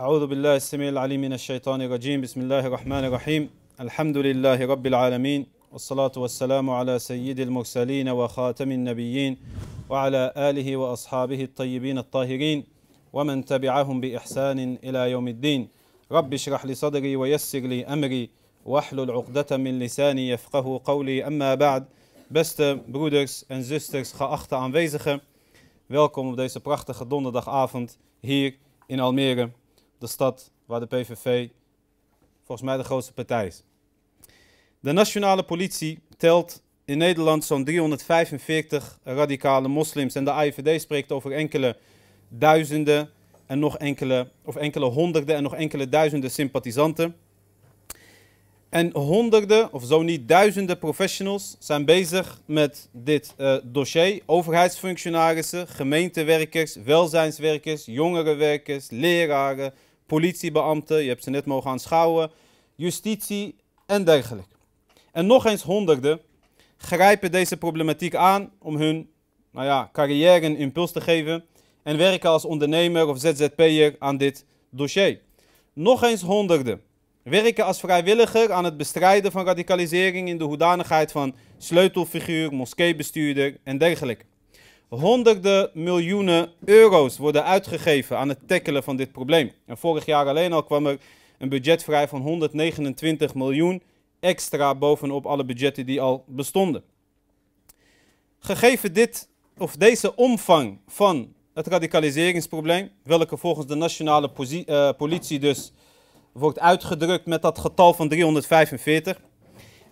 أعوذ بالله السميع العليم من الشيطان الرجيم. بسم الله الرحمن الرحيم. الحمد لله رب العالمين والصلاة والسلام على سيد المرسلين وخاتم النبيين وعلى آله وأصحابه الطيبين الطاهرين ومن تبعهم بإحسان إلى يوم الدين. رب اشرح لي صدري ويسر لي أمري واحلل عقدة من لساني يفقه قولي. أما بعد Beste broeders en zusters, geachte aanwezigen, welkom op deze prachtige donderdagavond hier in Almere, de stad waar de PVV volgens mij de grootste partij is. De nationale politie telt in Nederland zo'n 345 radicale moslims en de AIVD spreekt over enkele duizenden en nog enkele, of enkele honderden en nog enkele duizenden sympathisanten. En honderden, of zo niet duizenden professionals zijn bezig met dit uh, dossier. Overheidsfunctionarissen, gemeentewerkers, welzijnswerkers, jongerenwerkers, leraren, politiebeambten, je hebt ze net mogen aanschouwen, justitie en dergelijke. En nog eens honderden grijpen deze problematiek aan om hun nou ja, carrière een impuls te geven en werken als ondernemer of ZZP'er aan dit dossier. Nog eens honderden werken als vrijwilliger aan het bestrijden van radicalisering in de hoedanigheid van sleutelfiguur, moskeebestuurder en dergelijke. Honderden miljoenen euro's worden uitgegeven aan het tackelen van dit probleem. En vorig jaar alleen al kwam er een budget vrij van 129 miljoen extra bovenop alle budgetten die al bestonden. Gegeven dit of deze omvang van het radicaliseringsprobleem, welke volgens de nationale uh, politie dus wordt uitgedrukt met dat getal van 345.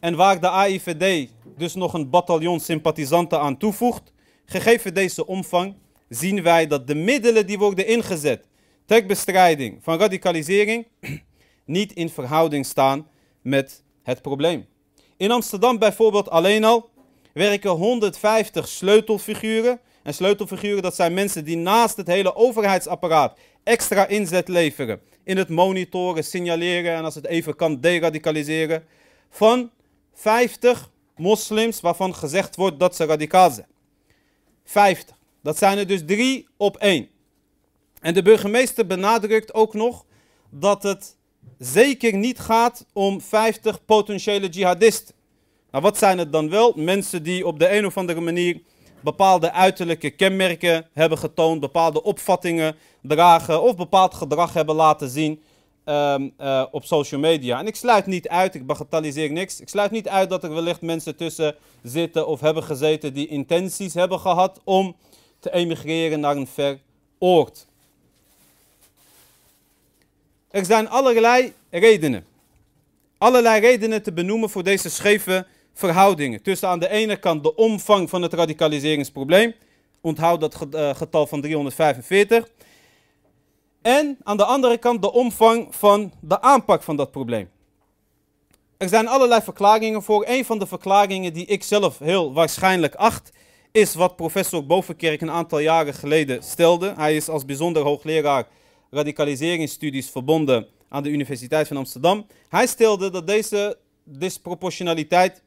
En waar de AIVD dus nog een bataljon sympathisanten aan toevoegt, gegeven deze omvang, zien wij dat de middelen die worden ingezet ter bestrijding van radicalisering niet in verhouding staan met het probleem. In Amsterdam bijvoorbeeld alleen al werken 150 sleutelfiguren. En sleutelfiguren dat zijn mensen die naast het hele overheidsapparaat extra inzet leveren in het monitoren, signaleren en als het even kan deradicaliseren van 50 moslims waarvan gezegd wordt dat ze radicaal zijn. 50. Dat zijn er dus drie op één. En de burgemeester benadrukt ook nog dat het zeker niet gaat om 50 potentiële jihadisten. Nou, wat zijn het dan wel? Mensen die op de een of andere manier bepaalde uiterlijke kenmerken hebben getoond, bepaalde opvattingen dragen of bepaald gedrag hebben laten zien um, uh, op social media. En ik sluit niet uit, ik bagatelliseer niks, ik sluit niet uit dat er wellicht mensen tussen zitten of hebben gezeten die intenties hebben gehad om te emigreren naar een ver oord. Er zijn allerlei redenen. Allerlei redenen te benoemen voor deze scheve verhoudingen. Tussen aan de ene kant de omvang van het radicaliseringsprobleem. Onthoud dat getal van 345. En aan de andere kant de omvang van de aanpak van dat probleem. Er zijn allerlei verklaringen voor. Een van de verklaringen die ik zelf heel waarschijnlijk acht, is wat professor Bovenkerk een aantal jaren geleden stelde. Hij is als bijzonder hoogleraar radicaliseringsstudies verbonden aan de Universiteit van Amsterdam. Hij stelde dat deze disproportionaliteit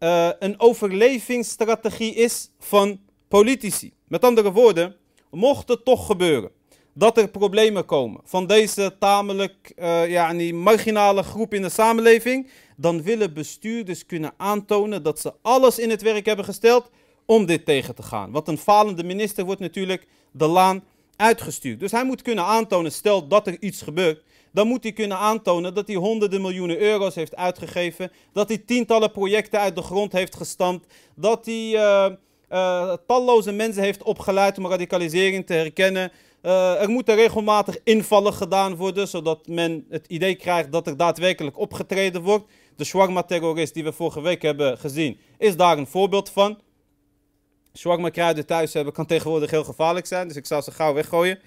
uh, een overlevingsstrategie is van politici. Met andere woorden, mocht het toch gebeuren dat er problemen komen van deze tamelijk uh, die marginale groep in de samenleving, dan willen bestuurders kunnen aantonen dat ze alles in het werk hebben gesteld om dit tegen te gaan. Want een falende minister wordt natuurlijk de laan uitgestuurd. Dus hij moet kunnen aantonen, stel dat er iets gebeurt, dan moet hij kunnen aantonen dat hij honderden miljoenen euro's heeft uitgegeven, dat hij tientallen projecten uit de grond heeft gestampt, dat hij uh, uh, talloze mensen heeft opgeleid om radicalisering te herkennen. Uh, er moeten regelmatig invallen gedaan worden, zodat men het idee krijgt dat er daadwerkelijk opgetreden wordt. De shawarma-terrorist die we vorige week hebben gezien, is daar een voorbeeld van. Shawarma-kruiden thuis hebben kan tegenwoordig heel gevaarlijk zijn, dus ik zou ze gauw weggooien.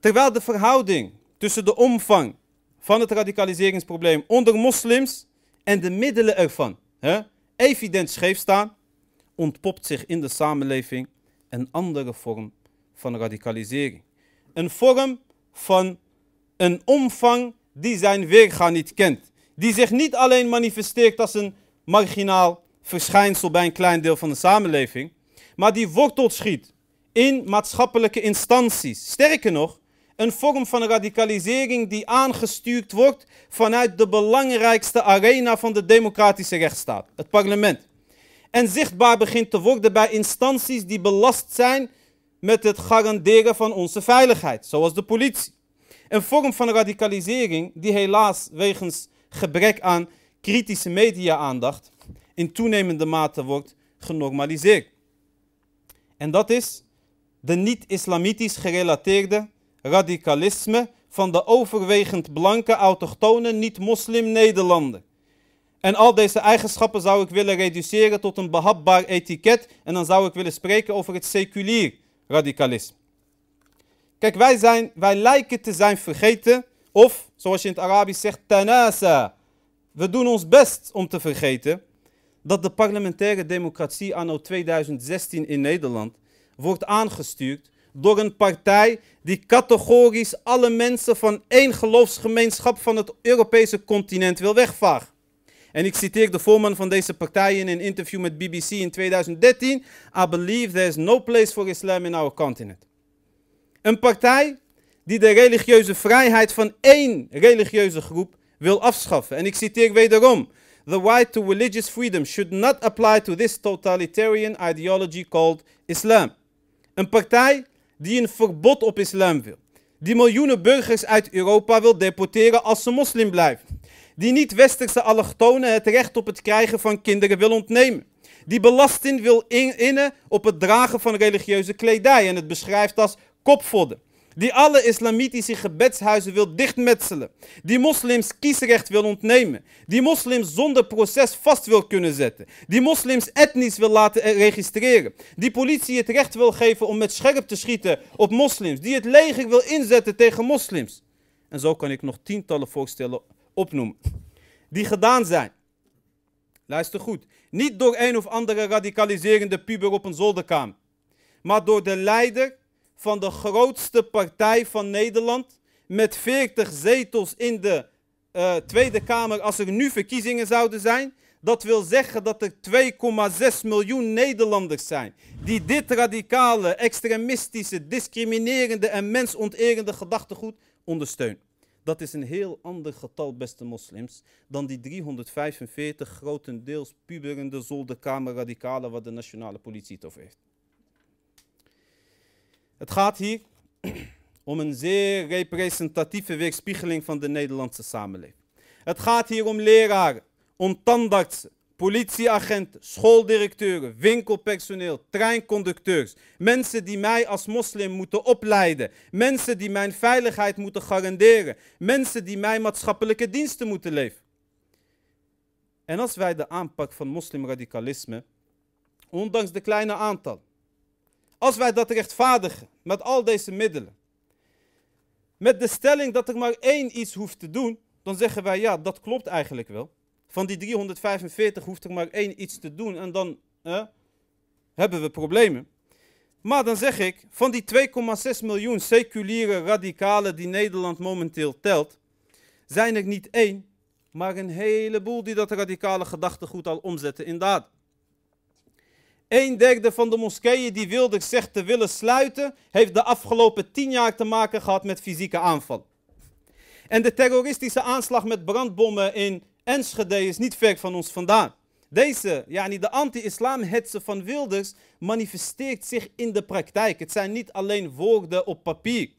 Terwijl de verhouding tussen de omvang van het radicaliseringsprobleem onder moslims en de middelen ervan hè, evident scheef staan, ontpopt zich in de samenleving een andere vorm van radicalisering. Een vorm van een omvang die zijn weerga niet kent. Die zich niet alleen manifesteert als een marginaal verschijnsel bij een klein deel van de samenleving, maar die wortelt schiet in maatschappelijke instanties. Sterker nog, een vorm van radicalisering die aangestuurd wordt vanuit de belangrijkste arena van de democratische rechtsstaat, het parlement. En zichtbaar begint te worden bij instanties die belast zijn met het garanderen van onze veiligheid, zoals de politie. Een vorm van radicalisering die helaas wegens gebrek aan kritische media-aandacht in toenemende mate wordt genormaliseerd. En dat is de niet-islamitisch gerelateerde radicalisme van de overwegend blanke, autochtone, niet-moslim Nederlander. En al deze eigenschappen zou ik willen reduceren tot een behapbaar etiket en dan zou ik willen spreken over het seculier radicalisme. Kijk, wij, zijn, wij lijken te zijn vergeten, of zoals je in het Arabisch zegt, tanasa. We doen ons best om te vergeten dat de parlementaire democratie anno 2016 in Nederland wordt aangestuurd door een partij die categorisch alle mensen van één geloofsgemeenschap van het Europese continent wil wegvagen. En ik citeer de voorman van deze partij in een interview met BBC in 2013. I believe there is no place for Islam in our continent. Een partij die de religieuze vrijheid van één religieuze groep wil afschaffen. En ik citeer wederom. The right to religious freedom should not apply to this totalitarian ideology called Islam. Een partij die een verbod op islam wil. Die miljoenen burgers uit Europa wil deporteren als ze moslim blijven. Die niet-westerse allochtonen het recht op het krijgen van kinderen wil ontnemen. Die belasting wil innen op het dragen van religieuze kledij en het beschrijft als kopvodden. Die alle islamitische gebedshuizen wil dichtmetselen. Die moslims kiesrecht wil ontnemen. Die moslims zonder proces vast wil kunnen zetten. Die moslims etnisch wil laten registreren. Die politie het recht wil geven om met scherp te schieten op moslims. Die het leger wil inzetten tegen moslims. En zo kan ik nog tientallen voorstellen opnoemen. Die gedaan zijn. Luister goed. Niet door een of andere radicaliserende puber op een zolderkamer. Maar door de leider van de grootste partij van Nederland. Met 40 zetels in de uh, Tweede Kamer als er nu verkiezingen zouden zijn. Dat wil zeggen dat er 2,6 miljoen Nederlanders zijn die dit radicale, extremistische, discriminerende en mensonterende gedachtegoed ondersteunen. Dat is een heel ander getal, beste moslims, dan die 345 grotendeels puberende zolderkamerradicalen waar de nationale politie het over heeft. Het gaat hier om een zeer representatieve weerspiegeling van de Nederlandse samenleving. Het gaat hier om leraren, om tandartsen, politieagenten, schooldirecteuren, winkelpersoneel, treinconducteurs. Mensen die mij als moslim moeten opleiden. Mensen die mijn veiligheid moeten garanderen. Mensen die mij maatschappelijke diensten moeten leveren. En als wij de aanpak van moslimradicalisme, ondanks de kleine aantal, als wij dat rechtvaardigen met al deze middelen, met de stelling dat er maar één iets hoeft te doen, dan zeggen wij ja, dat klopt eigenlijk wel. Van die 345 hoeft er maar één iets te doen en dan hebben we problemen. Maar dan zeg ik, van die 2,6 miljoen seculiere radicalen die Nederland momenteel telt, zijn er niet één, maar een heleboel die dat radicale gedachtegoed al omzetten in daad. Een derde van de moskeeën die Wilders zegt te willen sluiten, heeft de afgelopen tien jaar te maken gehad met fysieke aanval. En de terroristische aanslag met brandbommen in Enschede is niet ver van ons vandaan. Deze, ja, de anti-islamhetsen van Wilders manifesteert zich in de praktijk. Het zijn niet alleen woorden op papier.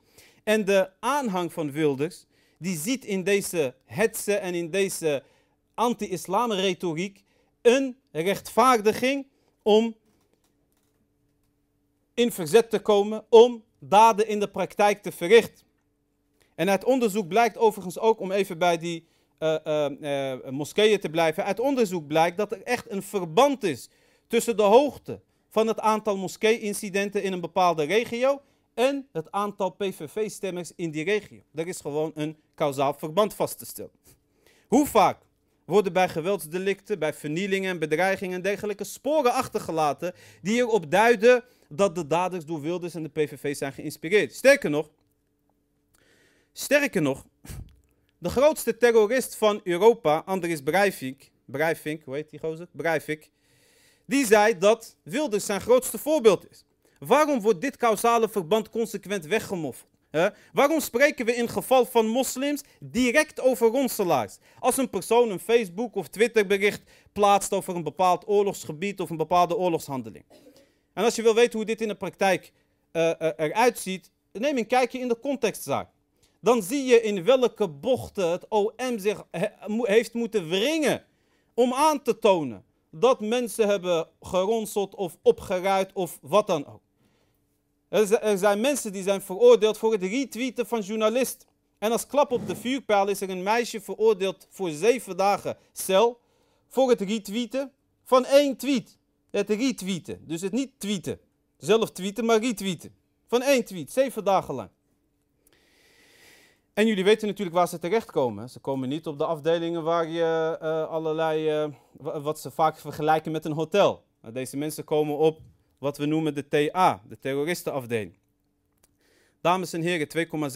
En de aanhang van Wilders, die ziet in deze hetsen en in deze anti-islam-retoriek een rechtvaardiging om in verzet te komen, om daden in de praktijk te verrichten. En uit onderzoek blijkt overigens ook, om even bij die uh, moskeeën te blijven. Uit onderzoek blijkt dat er echt een verband is tussen de hoogte van het aantal moskee-incidenten in een bepaalde regio en het aantal PVV-stemmers in die regio. Er is gewoon een kausaal verband vast te stellen. Hoe vaak worden bij geweldsdelicten, bij vernielingen, bedreigingen en dergelijke sporen achtergelaten die erop duiden dat de daders door Wilders en de PVV zijn geïnspireerd. Sterker nog, sterker nog, de grootste terrorist van Europa, Andries Breivik, Breivik, hoe heet die gozer? Breivik, die zei dat Wilders zijn grootste voorbeeld is. Waarom wordt dit causale verband consequent weggemoffeld? Waarom spreken we in geval van moslims direct over ronselaars? Als een persoon een Facebook of Twitter bericht plaatst over een bepaald oorlogsgebied of een bepaalde oorlogshandeling. En als je wil weten hoe dit in de praktijk uh, eruit ziet, neem een kijkje in de contextzaak. Dan zie je in welke bochten het OM zich he, heeft moeten wringen om aan te tonen dat mensen hebben geronseld of opgeruid of wat dan ook. Er zijn mensen die zijn veroordeeld voor het retweeten van journalisten. En als klap op de vuurpijl is er een meisje veroordeeld voor zeven dagen cel voor het retweeten van één tweet. Het retweeten, dus het niet tweeten. Zelf tweeten, maar retweeten. Van één tweet, zeven dagen lang. En jullie weten natuurlijk waar ze terechtkomen. Ze komen niet op de afdelingen waar je uh, allerlei, uh, wat ze vaak vergelijken met een hotel. Deze mensen komen op wat we noemen de TA, de terroristenafdeling. Dames en heren,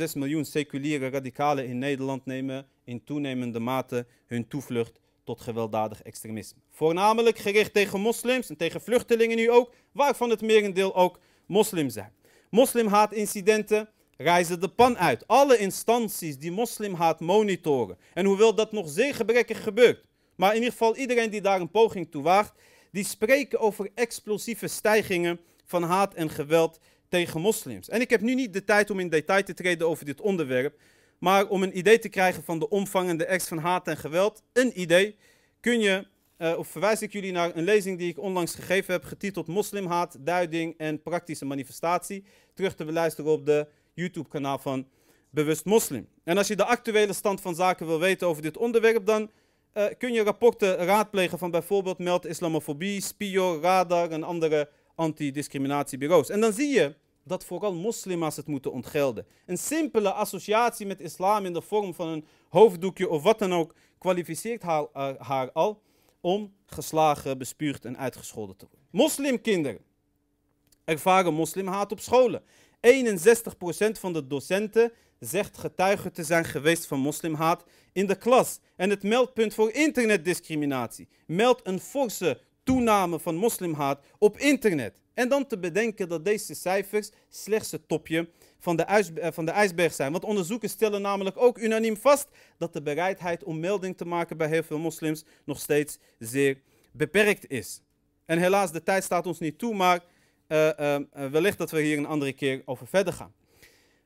2,6 miljoen seculiere radicalen in Nederland nemen in toenemende mate hun toevlucht tot gewelddadig extremisme. Voornamelijk gericht tegen moslims en tegen vluchtelingen nu ook, waarvan het merendeel ook moslim zijn. Moslimhaatincidenten reizen de pan uit. Alle instanties die moslimhaat monitoren. En hoewel dat nog zeer gebrekkig gebeurt, maar in ieder geval iedereen die daar een poging toe waagt, die spreken over explosieve stijgingen van haat en geweld tegen moslims. En ik heb nu niet de tijd om in detail te treden over dit onderwerp, maar om een idee te krijgen van de omvang en de ex van haat en geweld, een idee, kun je, uh, of verwijs ik jullie naar een lezing die ik onlangs gegeven heb, getiteld Moslimhaat, duiding en praktische manifestatie, terug te beluisteren op de YouTube-kanaal van Bewust Moslim. En als je de actuele stand van zaken wil weten over dit onderwerp, dan uh, kun je rapporten raadplegen van bijvoorbeeld Meld Islamofobie, Spio, Radar en andere antidiscriminatiebureaus. En dan zie je dat vooral moslima's het moeten ontgelden. Een simpele associatie met islam in de vorm van een hoofddoekje of wat dan ook kwalificeert haar, uh, haar al om geslagen, bespuugd en uitgescholden te worden. Moslimkinderen ervaren moslimhaat op scholen. 61% van de docenten zegt getuige te zijn geweest van moslimhaat in de klas. En het meldpunt voor internetdiscriminatie meldt een forse toename van moslimhaat op internet. En dan te bedenken dat deze cijfers slechts het topje van de, eh, van de ijsberg zijn. Want onderzoekers stellen namelijk ook unaniem vast dat de bereidheid om melding te maken bij heel veel moslims nog steeds zeer beperkt is. En helaas, de tijd staat ons niet toe, maar uh, uh, wellicht dat we hier een andere keer over verder gaan.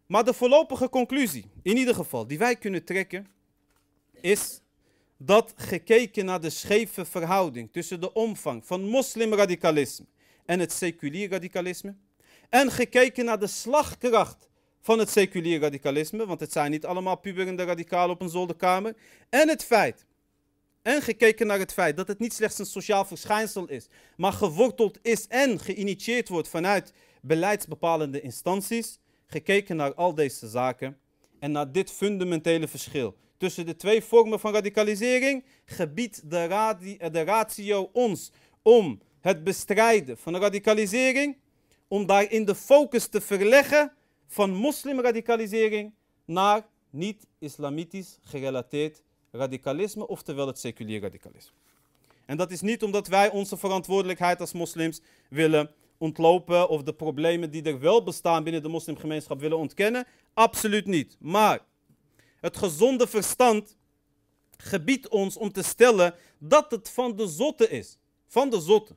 Maar de voorlopige conclusie, in ieder geval, die wij kunnen trekken, is dat gekeken naar de scheve verhouding tussen de omvang van moslimradicalisme en het seculier radicalisme, en gekeken naar de slagkracht van het seculier radicalisme, want het zijn niet allemaal puberende radicalen op een zolderkamer, en het feit en gekeken naar het feit dat het niet slechts een sociaal verschijnsel is, maar geworteld is en geïnitieerd wordt vanuit beleidsbepalende instanties. Gekeken naar al deze zaken en naar dit fundamentele verschil tussen de twee vormen van radicalisering, gebiedt de, radi de ratio ons om het bestrijden van radicalisering, om daarin de focus te verleggen van moslimradicalisering naar niet-islamitisch gerelateerd radicalisme, oftewel het seculier radicalisme. En dat is niet omdat wij onze verantwoordelijkheid als moslims willen ontlopen of de problemen die er wel bestaan binnen de moslimgemeenschap willen ontkennen. Absoluut niet. Maar het gezonde verstand gebiedt ons om te stellen dat het van de zotte is. Van de zotte.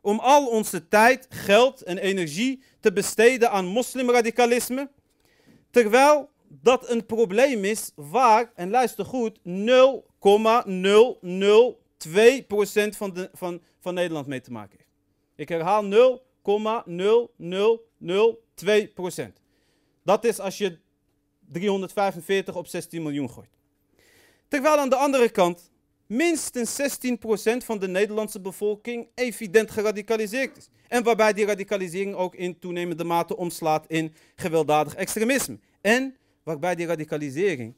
Om al onze tijd, geld en energie te besteden aan moslimradicalisme, terwijl dat een probleem is waar, en luister goed, 0,002% van, van, van Nederland mee te maken heeft. Ik herhaal 0,0002%. Dat is als je 345 op 16 miljoen gooit. Terwijl aan de andere kant minstens 16% van de Nederlandse bevolking evident geradicaliseerd is. En waarbij die radicalisering ook in toenemende mate omslaat in gewelddadig extremisme. En waarbij die radicalisering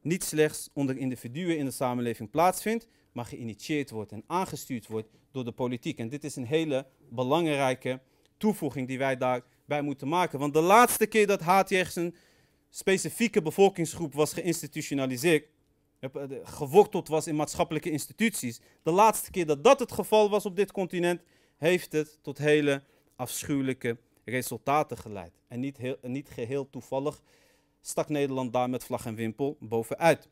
niet slechts onder individuen in de samenleving plaatsvindt, maar geïnitieerd wordt en aangestuurd wordt door de politiek. En dit is een hele belangrijke toevoeging die wij daarbij moeten maken. Want de laatste keer dat haat een specifieke bevolkingsgroep was geïnstitutionaliseerd, eh, geworteld was in maatschappelijke instituties, de laatste keer dat dat het geval was op dit continent, heeft het tot hele afschuwelijke resultaten geleid. En niet, heel, niet geheel toevallig stak Nederland daar met vlag en wimpel bovenuit.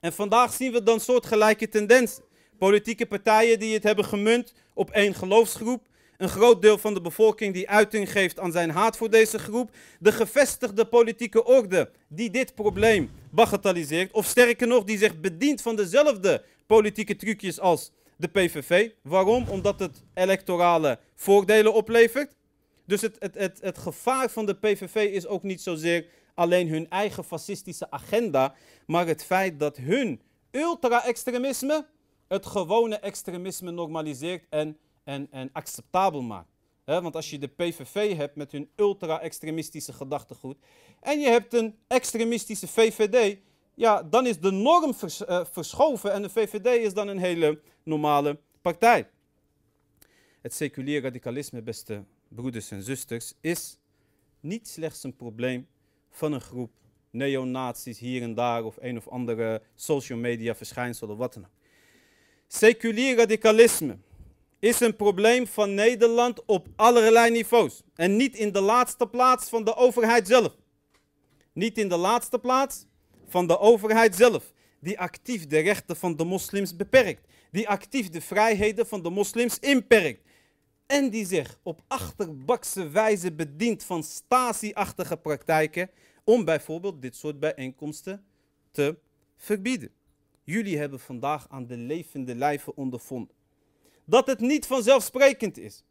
En vandaag zien we dan soortgelijke tendens. Politieke partijen die het hebben gemunt op één geloofsgroep. Een groot deel van de bevolking die uiting geeft aan zijn haat voor deze groep. De gevestigde politieke orde die dit probleem bagatelliseert. Of sterker nog, die zich bedient van dezelfde politieke trucjes als de PVV. Waarom? Omdat het electorale voordelen oplevert. Dus het, het, het, het gevaar van de PVV is ook niet zozeer alleen hun eigen fascistische agenda, maar het feit dat hun ultra-extremisme het gewone extremisme normaliseert en, en, en acceptabel maakt. want als je de PVV hebt met hun ultra-extremistische gedachtegoed en je hebt een extremistische VVD, ja, dan is de norm eh, verschoven en de VVD is dan een hele normale partij. Het seculier radicalisme, beste broeders en zusters, is niet slechts een probleem van een groep neonazies hier en daar of een of andere social media verschijnsel of wat dan ook. Seculier radicalisme is een probleem van Nederland op allerlei niveaus. En niet in de laatste plaats van de overheid zelf. Niet in de laatste plaats van de overheid zelf, die actief de rechten van de moslims beperkt, die actief de vrijheden van de moslims inperkt en die zich op achterbakse wijze bedient van stasi-achtige praktijken om bijvoorbeeld dit soort bijeenkomsten te verbieden. Jullie hebben vandaag aan de levende lijve ondervonden dat het niet vanzelfsprekend is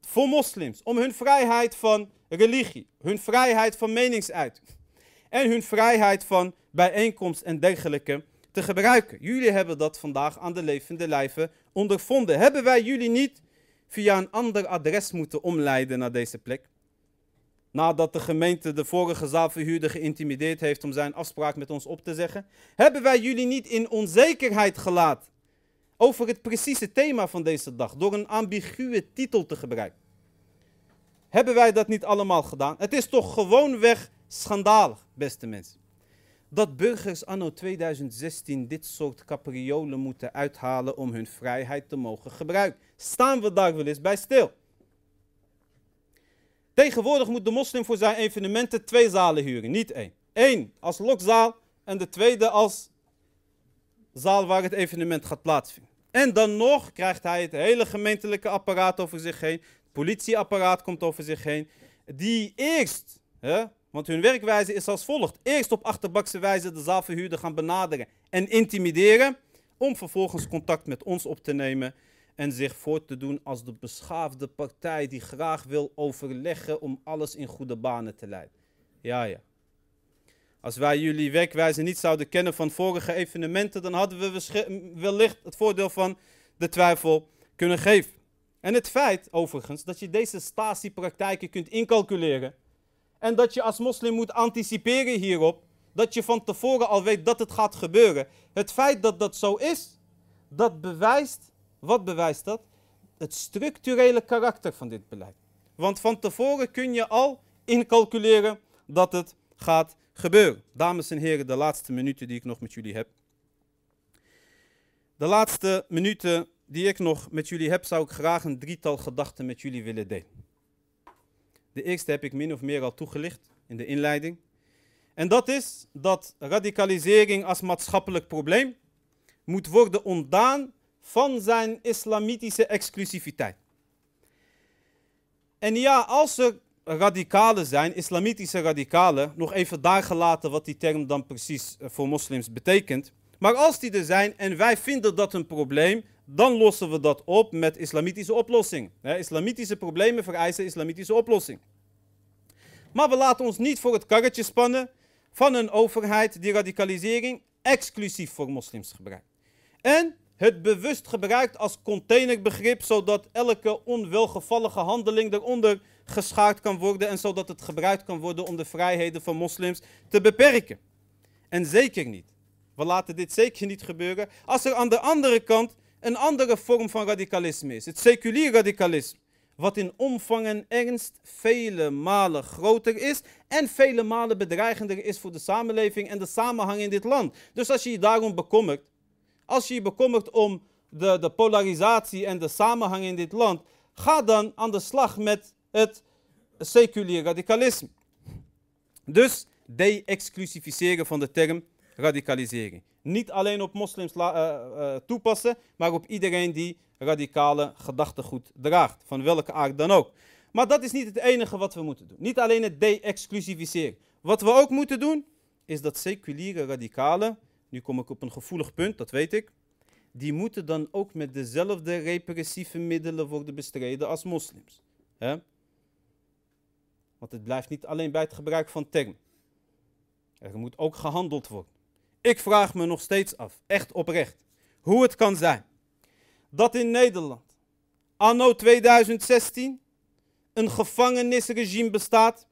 voor moslims om hun vrijheid van religie, hun vrijheid van meningsuiting en hun vrijheid van bijeenkomst en dergelijke te gebruiken. Jullie hebben dat vandaag aan de levende lijve ondervonden. Hebben wij jullie niet via een ander adres moeten omleiden naar deze plek? Nadat de gemeente de vorige zaalverhuurder geïntimideerd heeft om zijn afspraak met ons op te zeggen, hebben wij jullie niet in onzekerheid gelaten over het precieze thema van deze dag door een ambiguë titel te gebruiken. Hebben wij dat niet allemaal gedaan? Het is toch gewoonweg schandalig, beste mensen. Dat burgers anno 2016 dit soort capriolen moeten uithalen om hun vrijheid te mogen gebruiken. Staan we daar wel eens bij stil? Tegenwoordig moet de moslim voor zijn evenementen twee zalen huren, niet één. Eén als lokzaal en de tweede als zaal waar het evenement gaat plaatsvinden. En dan nog krijgt hij het hele gemeentelijke apparaat over zich heen. Het politieapparaat komt over zich heen. Die eerst, hè, want hun werkwijze is als volgt. Eerst op achterbakse wijze de zaalverhuurder gaan benaderen en intimideren. Om vervolgens contact met ons op te nemen en zich voor te doen als de beschaafde partij die graag wil overleggen om alles in goede banen te leiden. Ja, ja. Als wij jullie werkwijze niet zouden kennen van vorige evenementen, dan hadden we wellicht het voordeel van de twijfel kunnen geven. En het feit, overigens, dat je deze statiepraktijken kunt incalculeren en dat je als moslim moet anticiperen hierop, dat je van tevoren al weet dat het gaat gebeuren. Het feit dat dat zo is, dat bewijst wat bewijst dat? Het structurele karakter van dit beleid. Want van tevoren kun je al incalculeren dat het gaat gebeuren. Dames en heren, de laatste minuten die ik nog met jullie heb. De laatste minuten die ik nog met jullie heb, zou ik graag een drietal gedachten met jullie willen delen. De eerste heb ik min of meer al toegelicht in de inleiding. En dat is dat radicalisering als maatschappelijk probleem moet worden ontdaan van zijn islamitische exclusiviteit. En ja, als er radicalen zijn, islamitische radicalen, nog even daar gelaten wat die term dan precies eh, voor moslims betekent. Maar als die er zijn en wij vinden dat een probleem, dan lossen we dat op met islamitische oplossingen. Islamitische problemen vereisen islamitische oplossingen. Maar we laten ons niet voor het karretje spannen van een overheid die radicalisering exclusief voor moslims gebruikt. En het bewust gebruikt als containerbegrip, zodat elke onwelgevallige handeling eronder geschaard kan worden en zodat het gebruikt kan worden om de vrijheden van moslims te beperken. En zeker niet. We laten dit zeker niet gebeuren als er aan de andere kant een andere vorm van radicalisme is, het seculier radicalisme, wat in omvang en ernst vele malen groter is en vele malen bedreigender is voor de samenleving en de samenhang in dit land. Dus als je je daarom bekommert, als je je bekommert om de, de polarisatie en de samenhang in dit land, ga dan aan de slag met het seculier radicalisme. Dus de-exclusificeren van de term radicalisering. Niet alleen op moslims eh, eh, toepassen, maar op iedereen die radicale gedachtegoed draagt, van welke aard dan ook. Maar dat is niet het enige wat we moeten doen. Niet alleen het de-exclusificeren. Wat we ook moeten doen, is dat seculiere radicalen, nu kom ik op een gevoelig punt, dat weet ik, die moeten dan ook met dezelfde repressieve middelen worden bestreden als moslims. Want het blijft niet alleen bij het gebruik van termen. Er moet ook gehandeld worden. Ik vraag me nog steeds af, echt oprecht, hoe het kan zijn dat in Nederland anno 2016 een gevangenisregime bestaat,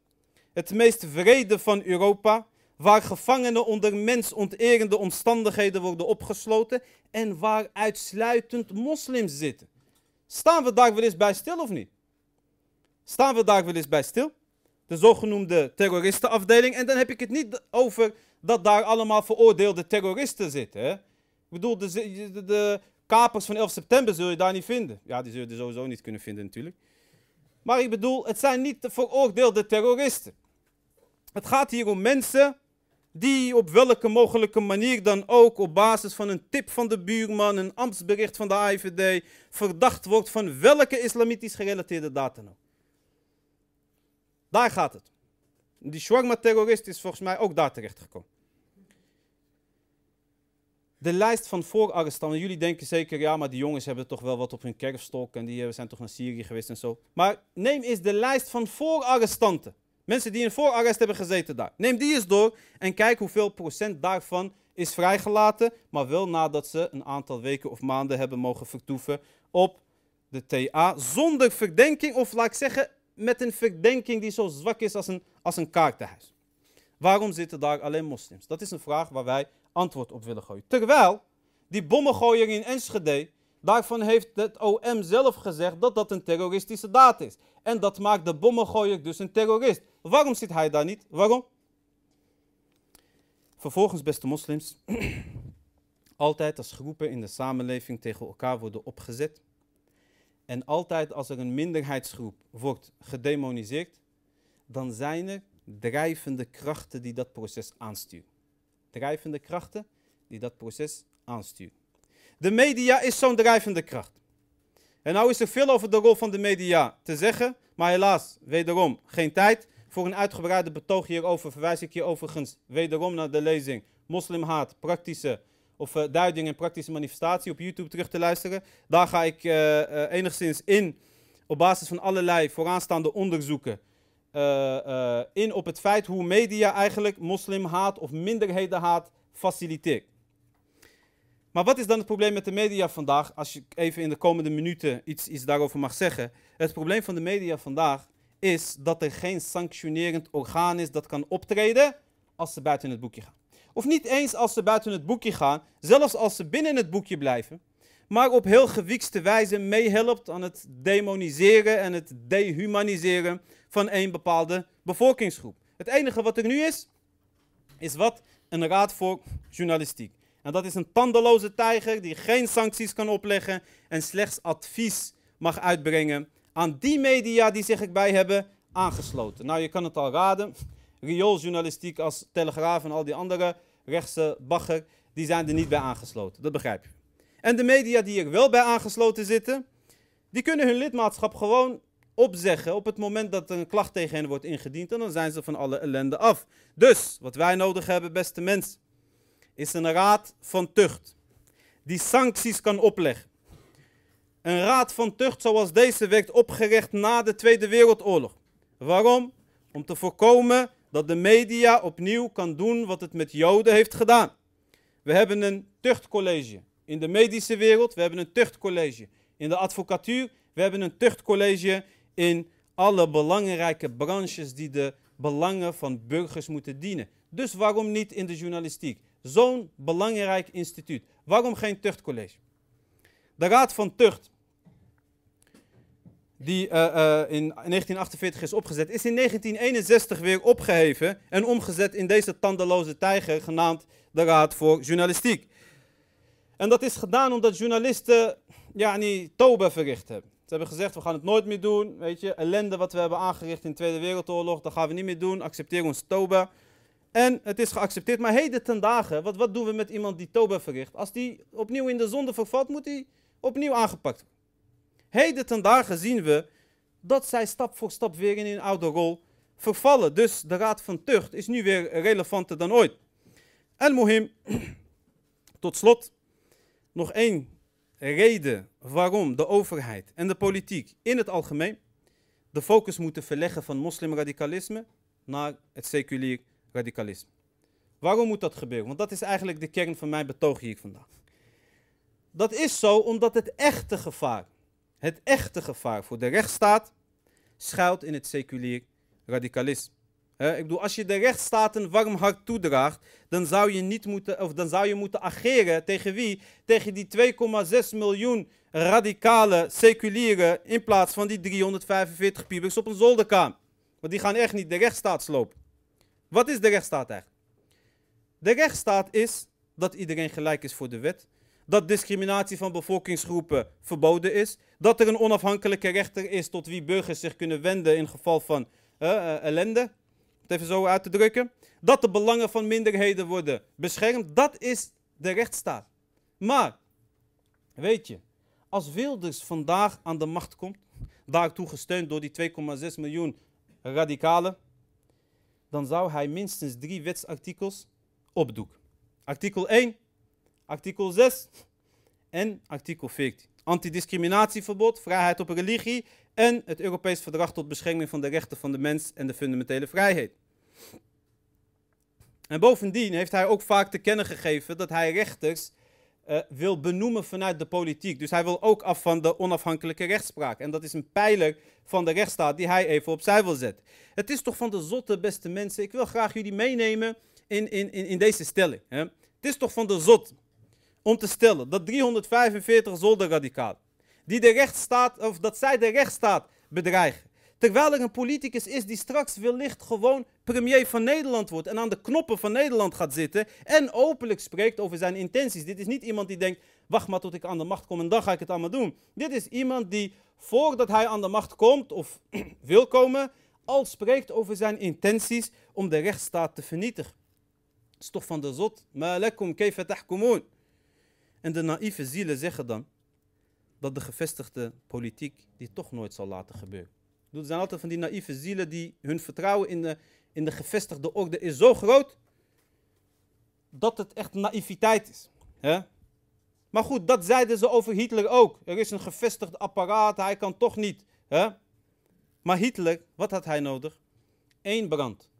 het meest vrede van Europa, waar gevangenen onder mensonterende omstandigheden worden opgesloten en waar uitsluitend moslims zitten. Staan we daar wel eens bij stil of niet? Staan we daar wel eens bij stil? De zogenoemde terroristenafdeling. En dan heb ik het niet over dat daar allemaal veroordeelde terroristen zitten. Ik bedoel, de, de, kapers van 11 september zul je daar niet vinden. Ja, die zul je sowieso niet kunnen vinden natuurlijk. Maar ik bedoel, het zijn niet de veroordeelde terroristen. Het gaat hier om mensen die op welke mogelijke manier dan ook op basis van een tip van de buurman, een ambtsbericht van de IVD, verdacht wordt van welke islamitisch gerelateerde daad dan ook. Daar gaat het. Die shawarma-terrorist is volgens mij ook daar terechtgekomen. De lijst van voorarrestanten. Jullie denken zeker, ja, maar die jongens hebben toch wel wat op hun kerfstok en die zijn toch naar Syrië geweest en zo. Maar neem eens de lijst van voorarrestanten. Mensen die in voorarrest hebben gezeten daar. Neem die eens door en kijk hoeveel procent daarvan is vrijgelaten, maar wel nadat ze een aantal weken of maanden hebben mogen vertoeven op de TA zonder verdenking, of laat ik zeggen, met een verdenking die zo zwak is als een, als een kaartenhuis. Waarom zitten daar alleen moslims? Dat is een vraag waar wij antwoord op willen gooien. Terwijl die bommengooier in Enschede, daarvan heeft het OM zelf gezegd dat dat een terroristische daad is. En dat maakt de bommengooier dus een terrorist. Waarom zit hij daar niet? Waarom? Vervolgens, beste moslims, altijd als groepen in de samenleving tegen elkaar worden opgezet. En altijd als er een minderheidsgroep wordt gedemoniseerd, dan zijn er drijvende krachten die dat proces aansturen. Drijvende krachten die dat proces aansturen. De media is zo'n drijvende kracht. En nou is er veel over de rol van de media te zeggen, maar helaas, wederom, geen tijd. Voor een uitgebreide betoog hierover verwijs ik je overigens wederom naar de lezing Moslimhaat, praktische of uh, duiding en praktische manifestatie op YouTube terug te luisteren. Daar ga ik uh, uh, enigszins in, op basis van allerlei vooraanstaande onderzoeken, in op het feit hoe media eigenlijk moslimhaat of minderhedenhaat faciliteert. Maar wat is dan het probleem met de media vandaag? Als je even in de komende minuten iets, iets daarover mag zeggen. Het probleem van de media vandaag is dat er geen sanctionerend orgaan is dat kan optreden als ze buiten het boekje gaan. Of niet eens als ze buiten het boekje gaan, zelfs als ze binnen het boekje blijven, maar op heel gewiekste wijze meehelpt aan het demoniseren en het dehumaniseren van een bepaalde bevolkingsgroep. Het enige wat er nu is, is wat een raad voor journalistiek. En dat is een tandeloze tijger die geen sancties kan opleggen en slechts advies mag uitbrengen aan die media die zich erbij hebben aangesloten. Nou, je kan het al raden. Riooljournalistiek als Telegraaf en al die andere rechtse bagger, die zijn er niet bij aangesloten. Dat begrijp je. En de media die er wel bij aangesloten zitten, die kunnen hun lidmaatschap gewoon opzeggen op het moment dat er een klacht tegen hen wordt ingediend en dan zijn ze van alle ellende af. Dus, wat wij nodig hebben, beste mensen, is een raad van tucht die sancties kan opleggen. Een raad van tucht zoals deze werd opgericht na de Tweede Wereldoorlog. Waarom? Om te voorkomen dat de media opnieuw kan doen wat het met Joden heeft gedaan. We hebben een tuchtcollege in de medische wereld, we hebben een tuchtcollege in de advocatuur, we hebben een tuchtcollege in alle belangrijke branches die de belangen van burgers moeten dienen. Dus waarom niet in de journalistiek? Zo'n belangrijk instituut. Waarom geen tuchtcollege? De Raad van Tucht, die uh, uh, in 1948 is opgezet, is in 1961 weer opgeheven en omgezet in deze tandeloze tijger, genaamd de Raad voor Journalistiek. En dat is gedaan omdat journalisten ja, niet toba verricht hebben. Ze hebben gezegd, we gaan het nooit meer doen. Weet je, ellende wat we hebben aangericht in de Tweede Wereldoorlog, dat gaan we niet meer doen. Accepteer ons toba. En het is geaccepteerd. Maar heden ten dagen, wat, wat doen we met iemand die toba verricht? Als die opnieuw in de zonde vervalt, moet hij opnieuw aangepakt worden. Heden ten dagen zien we dat zij stap voor stap weer in hun oude rol vervallen. Dus de Raad van Tucht is nu weer relevanter dan ooit. En Mohim, tot slot, nog één reden waarom de overheid en de politiek in het algemeen de focus moeten verleggen van moslimradicalisme naar het seculier radicalisme. Waarom moet dat gebeuren? Want dat is eigenlijk de kern van mijn betoog hier vandaag. Dat is zo omdat het echte gevaar, het echte gevaar voor de rechtsstaat, schuilt in het seculier radicalisme. ik bedoel, als je de rechtsstaat een warm hart toedraagt, dan zou je, niet moeten, of dan zou je moeten ageren tegen wie? Tegen die 2,6 miljoen radicale seculieren in plaats van die 345 piebers op een zolderkamer. Want die gaan echt niet de rechtsstaat slopen. Wat is de rechtsstaat eigenlijk? De rechtsstaat is dat iedereen gelijk is voor de wet. Dat discriminatie van bevolkingsgroepen verboden is. Dat er een onafhankelijke rechter is tot wie burgers zich kunnen wenden in geval van uh, ellende. Om het even zo uit te drukken. Dat de belangen van minderheden worden beschermd. Dat is de rechtsstaat. Maar, weet je, als Wilders vandaag aan de macht komt, daartoe gesteund door die 2,6 miljoen radicalen, dan zou hij minstens drie wetsartikels opdoeken. Artikel 1, artikel 6 en artikel 14. Antidiscriminatieverbod, vrijheid op religie en het Europees Verdrag tot bescherming van de rechten van de mens en de fundamentele vrijheid. En bovendien heeft hij ook vaak te kennen gegeven dat hij rechters uh, wil benoemen vanuit de politiek. Dus hij wil ook af van de onafhankelijke rechtspraak. En dat is een pijler van de rechtsstaat die hij even opzij wil zetten. Het is toch van de zotte, beste mensen. Ik wil graag jullie meenemen in, in, in, in deze stelling. Hè? Het is toch van de zot om te stellen dat 345 zolderradicalen, die de rechtsstaat, of dat zij de rechtsstaat bedreigen, Terwijl er een politicus is die straks wellicht gewoon premier van Nederland wordt en aan de knoppen van Nederland gaat zitten en openlijk spreekt over zijn intenties. Dit is niet iemand die denkt, wacht maar tot ik aan de macht kom en dan ga ik het allemaal doen. Dit is iemand die voordat hij aan de macht komt of wil komen, al spreekt over zijn intenties om de rechtsstaat te vernietigen. Dat is toch van de zot. Ma'alakum kayfa. En de naïeve zielen zeggen dan dat de gevestigde politiek dit toch nooit zal laten gebeuren. Er zijn altijd van die naïeve zielen die hun vertrouwen in de, in de gevestigde orde is zo groot dat het echt naïviteit is. Hè? Maar goed, dat zeiden ze over Hitler ook. Er is een gevestigd apparaat, hij kan toch niet. Hè? Maar Hitler, wat had hij nodig? Eén brand.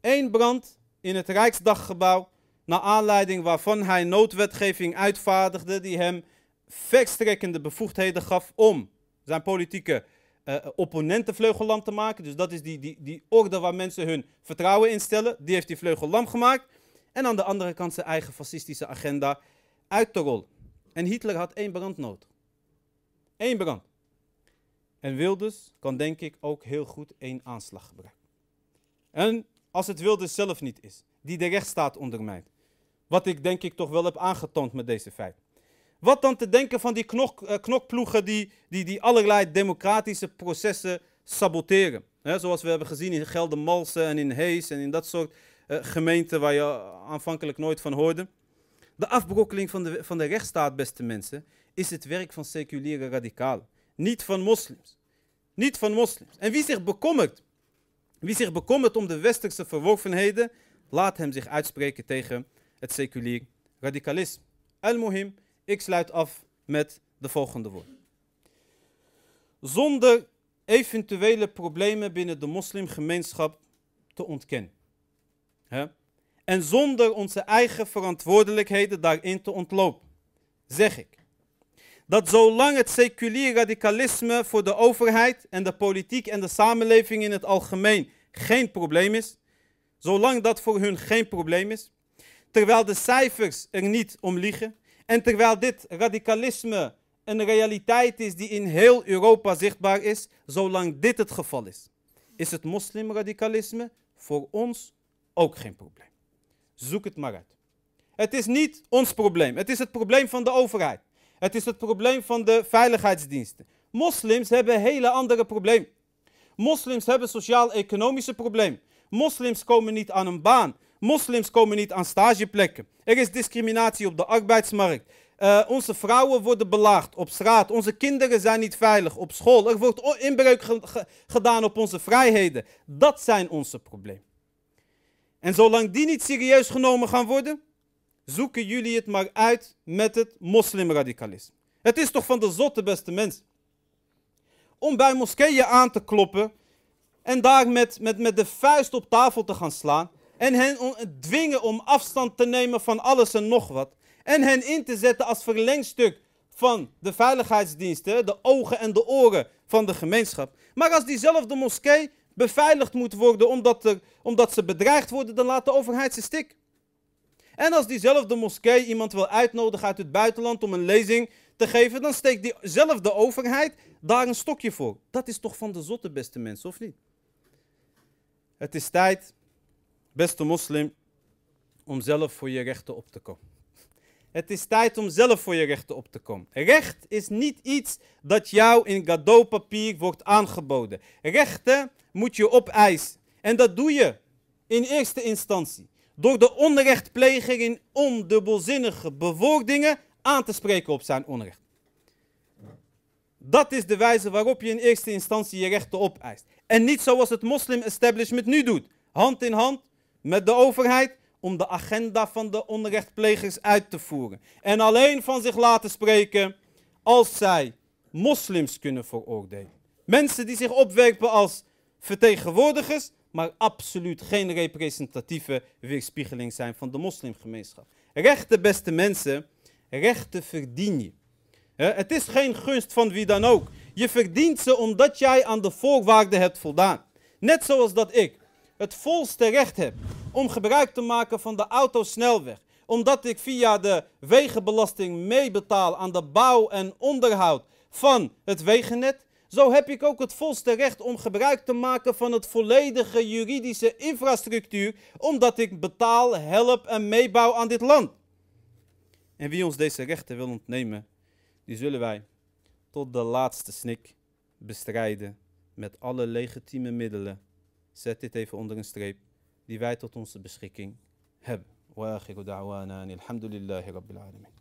Eén brand in het Rijksdaggebouw, naar aanleiding waarvan hij noodwetgeving uitvaardigde die hem verstrekkende bevoegdheden gaf om zijn politieke uh, opponentenvleugel te maken. Dus dat is die, die, die orde waar mensen hun vertrouwen in stellen. Die heeft die vleugel lam gemaakt. En aan de andere kant zijn eigen fascistische agenda uit te rollen. En Hitler had één brand. Eén brand. En Wilders kan denk ik ook heel goed één aanslag gebruiken. En als het Wilders zelf niet is, die de rechtsstaat ondermijnt. Wat ik denk ik toch wel heb aangetoond met deze feiten. Wat dan te denken van die knok, uh, knokploegen die, die, die allerlei democratische processen saboteren. zoals we hebben gezien in Geldermalsen en in Hees en in dat soort uh, gemeenten waar je aanvankelijk nooit van hoorde. De afbrokkeling van de, van de rechtsstaat, beste mensen, is het werk van seculiere radicalen. Niet van moslims. Niet van moslims. En wie zich bekommert, wie zich bekommert om de westerse verworvenheden, laat hem zich uitspreken tegen het seculier radicalisme. Al-Muhim, ik sluit af met de volgende woorden. Zonder eventuele problemen binnen de moslimgemeenschap te ontkennen. En zonder onze eigen verantwoordelijkheden daarin te ontlopen, zeg ik dat zolang het seculier radicalisme voor de overheid en de politiek en de samenleving in het algemeen geen probleem is, zolang dat voor hun geen probleem is, terwijl de cijfers er niet om liegen, en terwijl dit radicalisme een realiteit is die in heel Europa zichtbaar is, zolang dit het geval is, is het moslimradicalisme voor ons ook geen probleem. Zoek het maar uit. Het is niet ons probleem, het is het probleem van de overheid. Het is het probleem van de veiligheidsdiensten. Moslims hebben hele andere problemen. Moslims hebben sociaal-economische problemen. Moslims komen niet aan een baan. Moslims komen niet aan stageplekken. Er is discriminatie op de arbeidsmarkt. Uh, onze vrouwen worden belaagd op straat. Onze kinderen zijn niet veilig op school. Er wordt inbreuk ge ge gedaan op onze vrijheden. Dat zijn onze problemen. En zolang die niet serieus genomen gaan worden, zoeken jullie het maar uit met het moslimradicalisme. Het is toch van de zotte beste mens. Om bij moskeeën aan te kloppen en daar met, met, met de vuist op tafel te gaan slaan. En hen dwingen om afstand te nemen van alles en nog wat. En hen in te zetten als verlengstuk van de veiligheidsdiensten, de ogen en de oren van de gemeenschap. Maar als diezelfde moskee beveiligd moet worden omdat, er, omdat ze bedreigd worden, dan laat de overheid ze stik. En als diezelfde moskee iemand wil uitnodigen uit het buitenland om een lezing te geven, dan steekt diezelfde overheid daar een stokje voor. Dat is toch van de zotte, beste mensen, of niet? Het is tijd, beste moslim, om zelf voor je rechten op te komen. Het is tijd om zelf voor je rechten op te komen. Recht is niet iets dat jou in cadeaupapier wordt aangeboden. Rechten moet je opeisen. En dat doe je in eerste instantie door de onrechtpleger in ondubbelzinnige bewoordingen aan te spreken op zijn onrecht. Dat is de wijze waarop je in eerste instantie je rechten opeist. En niet zoals het moslim-establishment nu doet. Hand in hand met de overheid om de agenda van de onrechtplegers uit te voeren. En alleen van zich laten spreken als zij moslims kunnen veroordelen. Mensen die zich opwerpen als vertegenwoordigers, maar absoluut geen representatieve weerspiegeling zijn van de moslimgemeenschap. Rechten, beste mensen, rechten verdien je. Het is geen gunst van wie dan ook. Je verdient ze omdat jij aan de voorwaarden hebt voldaan. Net zoals dat ik het volste recht heb om gebruik te maken van de autosnelweg. Omdat ik via de wegenbelasting meebetaal aan de bouw en onderhoud van het wegennet. Zo heb ik ook het volste recht om gebruik te maken van het volledige juridische infrastructuur. Omdat ik betaal, help en meebouw aan dit land. En wie ons deze rechten wil ontnemen, die zullen wij tot de laatste snik bestrijden met alle legitieme middelen. Zet dit even onder een streep die wij tot onze beschikking hebben. Akhiru da'wana alhamdulillahi rabbil alamin.